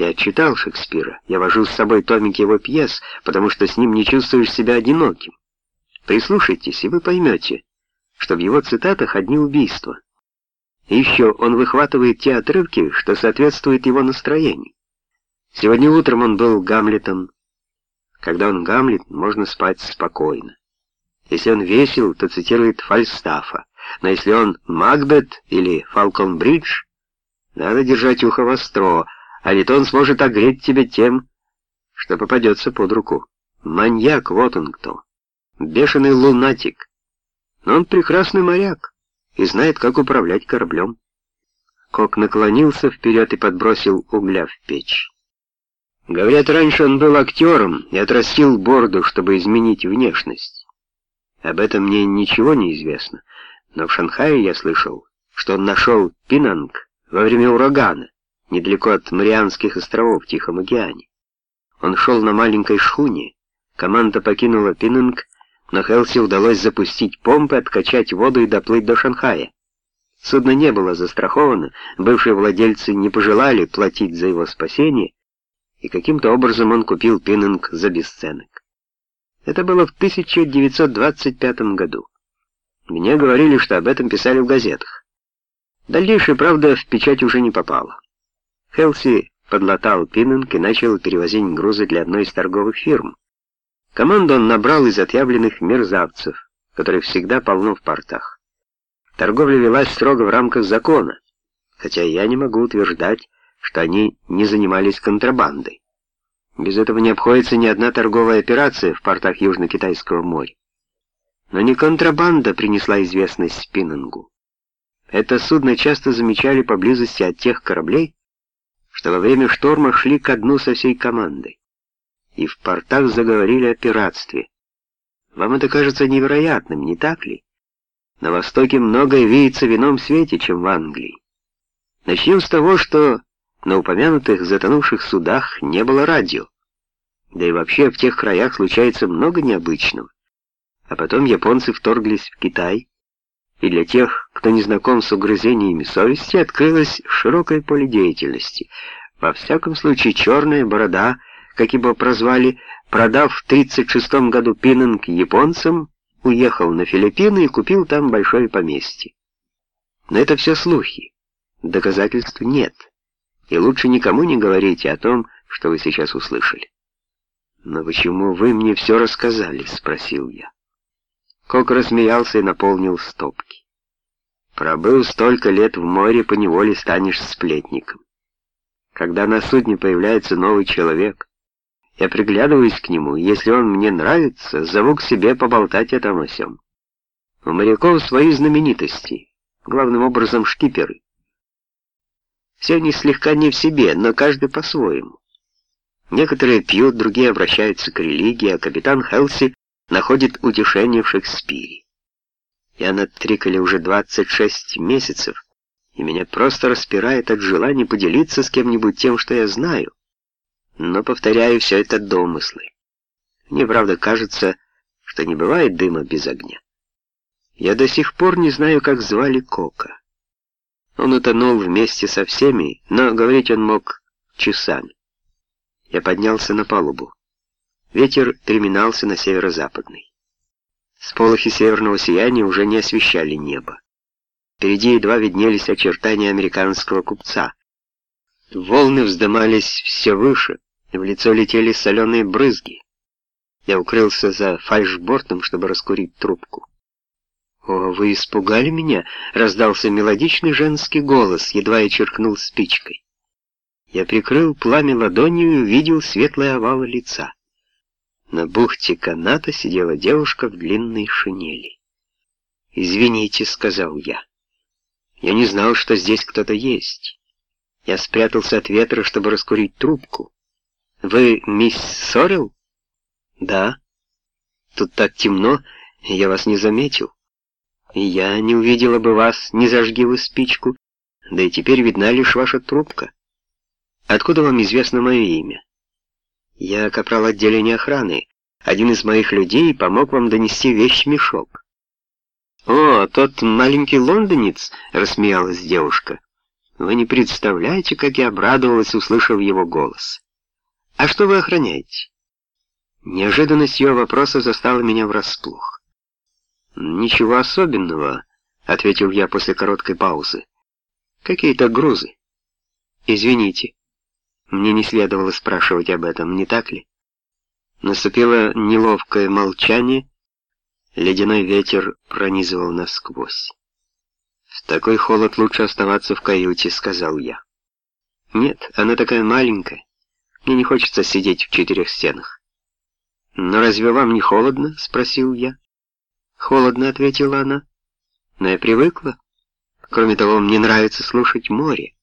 Я читал Шекспира, я вожу с собой томики его пьес, потому что с ним не чувствуешь себя одиноким. Прислушайтесь, и вы поймете, что в его цитатах одни убийства. И еще он выхватывает те отрывки, что соответствуют его настроению. Сегодня утром он был Гамлетом. Когда он Гамлет, можно спать спокойно. Если он весел, то цитирует Фальстафа. Но если он Макбет или Фалкон-Бридж, надо держать ухо востро, а то он сможет огреть тебя тем, что попадется под руку. Маньяк, вот он кто. Бешеный лунатик. Но он прекрасный моряк и знает, как управлять кораблем. Кок наклонился вперед и подбросил угля в печь. Говорят, раньше он был актером и отрастил бороду, чтобы изменить внешность. Об этом мне ничего не известно, но в Шанхае я слышал, что он нашел Пинанг во время урагана, недалеко от Марианских островов в Тихом океане. Он шел на маленькой шхуне, команда покинула Пинанг, но Хелси удалось запустить помпы, откачать воду и доплыть до Шанхая. Судно не было застраховано, бывшие владельцы не пожелали платить за его спасение, и каким-то образом он купил Пиннинг за бесценок. Это было в 1925 году. Мне говорили, что об этом писали в газетах. Дальнейшее, правда, в печать уже не попало. Хелси подлатал Пиннинг и начал перевозить грузы для одной из торговых фирм. Команду он набрал из отъявленных мерзавцев, которых всегда полно в портах. Торговля велась строго в рамках закона, хотя я не могу утверждать, что они не занимались контрабандой. Без этого не обходится ни одна торговая операция в портах Южно-Китайского моря. Но не контрабанда принесла известность Спиннингу. Это судно часто замечали поблизости от тех кораблей, что во время шторма шли ко дну со всей командой и в портах заговорили о пиратстве. Вам это кажется невероятным, не так ли? На Востоке многое видится в ином свете, чем в Англии. Начнем с того, что на упомянутых затонувших судах не было радио. Да и вообще в тех краях случается много необычного. А потом японцы вторглись в Китай, и для тех, кто не знаком с угрызениями совести, открылось широкое поле деятельности. Во всяком случае, черная борода — как его прозвали, продав в 1936 году Пиннинг японцам, уехал на Филиппины и купил там большое поместье. Но это все слухи. Доказательств нет. И лучше никому не говорите о том, что вы сейчас услышали. «Но почему вы мне все рассказали?» — спросил я. Кок рассмеялся и наполнил стопки. «Пробыл столько лет в море, поневоле станешь сплетником. Когда на судне появляется новый человек, я приглядываюсь к нему, если он мне нравится, зову к себе поболтать о том о сём. У моряков свои знаменитости, главным образом шкиперы. Все они слегка не в себе, но каждый по-своему. Некоторые пьют, другие обращаются к религии, а капитан Хелси находит утешение в Шекспире. Я на Триколе уже 26 месяцев, и меня просто распирает от желания поделиться с кем-нибудь тем, что я знаю. Но, повторяю, все это домыслы. Мне, правда, кажется, что не бывает дыма без огня. Я до сих пор не знаю, как звали Кока. Он утонул вместе со всеми, но говорить он мог часами. Я поднялся на палубу. Ветер переминался на северо-западный. Сполохи северного сияния уже не освещали небо. Впереди едва виднелись очертания американского купца. Волны вздымались все выше, в лицо летели соленые брызги. Я укрылся за фальшбортом, чтобы раскурить трубку. «О, вы испугали меня!» — раздался мелодичный женский голос, едва я черкнул спичкой. Я прикрыл пламя ладонью и увидел светлое овал лица. На бухте каната сидела девушка в длинной шинели. «Извините», — сказал я. «Я не знал, что здесь кто-то есть. Я спрятался от ветра, чтобы раскурить трубку. «Вы мисс Сорел?» «Да. Тут так темно, я вас не заметил. И я не увидела бы вас, не зажги вы спичку, да и теперь видна лишь ваша трубка. Откуда вам известно мое имя?» «Я капрал отделения охраны. Один из моих людей помог вам донести вещь-мешок». «О, тот маленький лондонец!» — рассмеялась девушка. Вы не представляете, как я обрадовалась, услышав его голос. А что вы охраняете? Неожиданность ее вопроса застала меня врасплох. «Ничего особенного», — ответил я после короткой паузы. «Какие-то грузы». «Извините, мне не следовало спрашивать об этом, не так ли?» Наступило неловкое молчание, ледяной ветер пронизывал насквозь. «В такой холод лучше оставаться в каюте», — сказал я. «Нет, она такая маленькая. Мне не хочется сидеть в четырех стенах». «Но разве вам не холодно?» — спросил я. «Холодно», — ответила она. «Но я привыкла. Кроме того, мне нравится слушать море.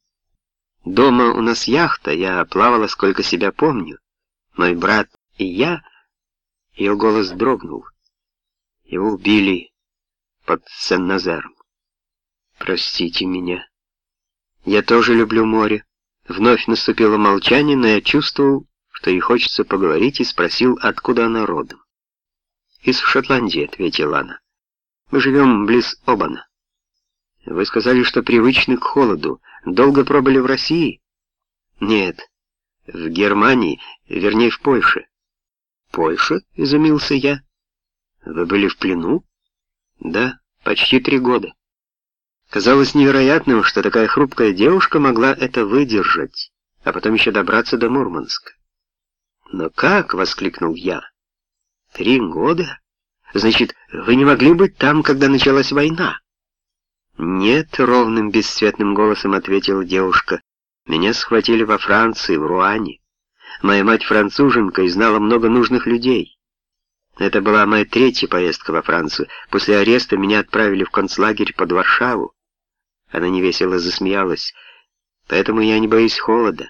Дома у нас яхта, я плавала сколько себя помню. Мой брат и я...» Ее голос дрогнул. Его убили под Сен-Назаром. Простите меня. Я тоже люблю море. Вновь наступило молчание, но я чувствовал, что ей хочется поговорить, и спросил, откуда она родом. «Из Шотландии», — ответила она. «Мы живем близ Обана». «Вы сказали, что привычны к холоду. Долго пробыли в России?» «Нет, в Германии, вернее, в Польше». «Польша?» — изумился я. «Вы были в плену?» «Да, почти три года». Казалось невероятным, что такая хрупкая девушка могла это выдержать, а потом еще добраться до Мурманска. «Но как?» — воскликнул я. «Три года? Значит, вы не могли быть там, когда началась война?» «Нет», — ровным бесцветным голосом ответила девушка. «Меня схватили во Франции, в Руане. Моя мать француженка и знала много нужных людей. Это была моя третья поездка во Францию. После ареста меня отправили в концлагерь под Варшаву. Она невесело засмеялась. «Поэтому я не боюсь холода.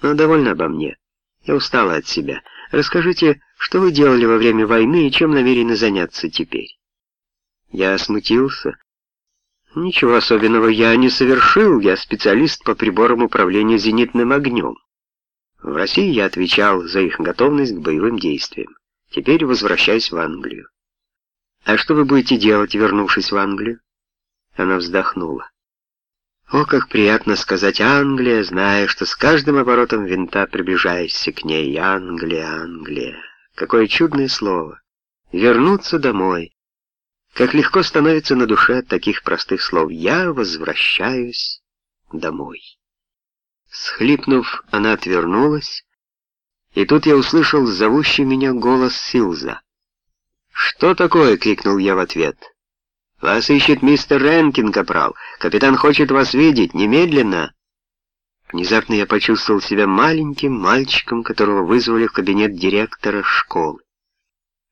Но довольно обо мне. Я устала от себя. Расскажите, что вы делали во время войны и чем намерены заняться теперь?» Я смутился. «Ничего особенного я не совершил. Я специалист по приборам управления зенитным огнем. В России я отвечал за их готовность к боевым действиям. Теперь возвращаюсь в Англию. А что вы будете делать, вернувшись в Англию? Она вздохнула. О, как приятно сказать «Англия», зная, что с каждым оборотом винта приближаешься к ней. Англия, Англия. Какое чудное слово. Вернуться домой. Как легко становится на душе от таких простых слов. Я возвращаюсь домой. Схлипнув, она отвернулась, и тут я услышал зовущий меня голос Силза. «Что такое?» — крикнул я в ответ. «Вас ищет мистер Ренкин, капрал. Капитан хочет вас видеть. Немедленно!» Внезапно я почувствовал себя маленьким мальчиком, которого вызвали в кабинет директора школы.